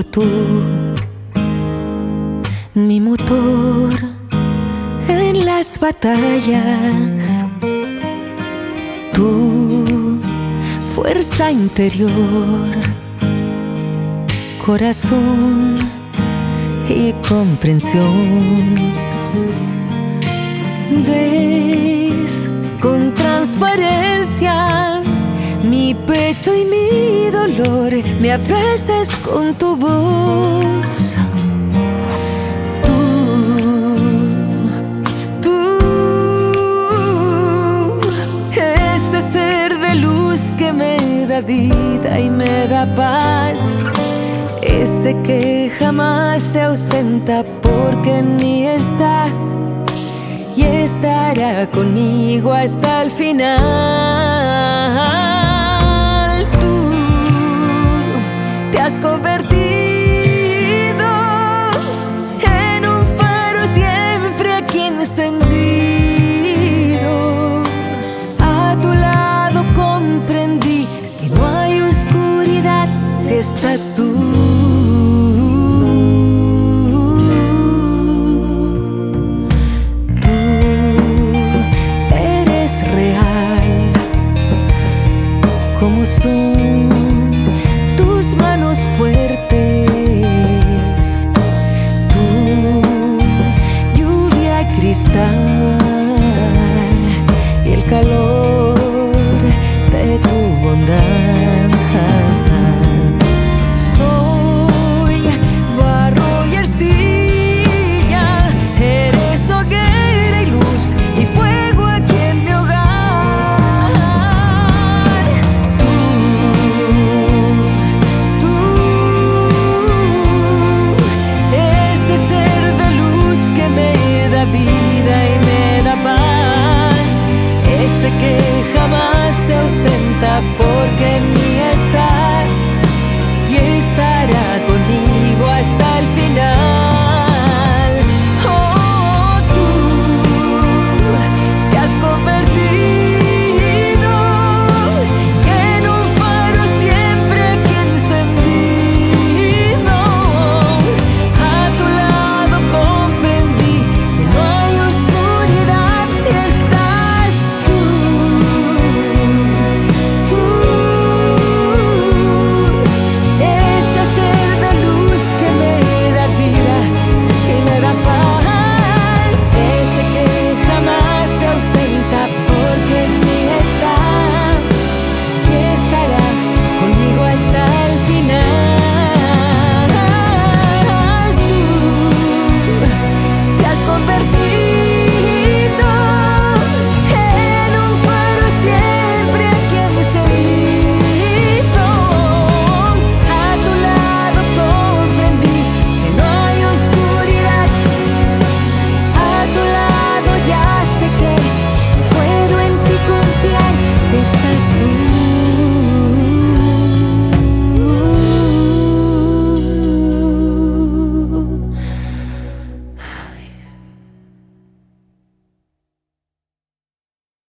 tú, mi motor en las batallas, Tu fuerza interior, corazón y comprensión. Ves con transparencia mi pecho y mi me ofreces con tu voz. Tú, tú, ese ser de luz que me da vida y me da paz. Ese que jamás se ausenta porque ni está y estará conmigo hasta el final. scoperto somos fuertes. Tú, lluvia cristal y el calor. porque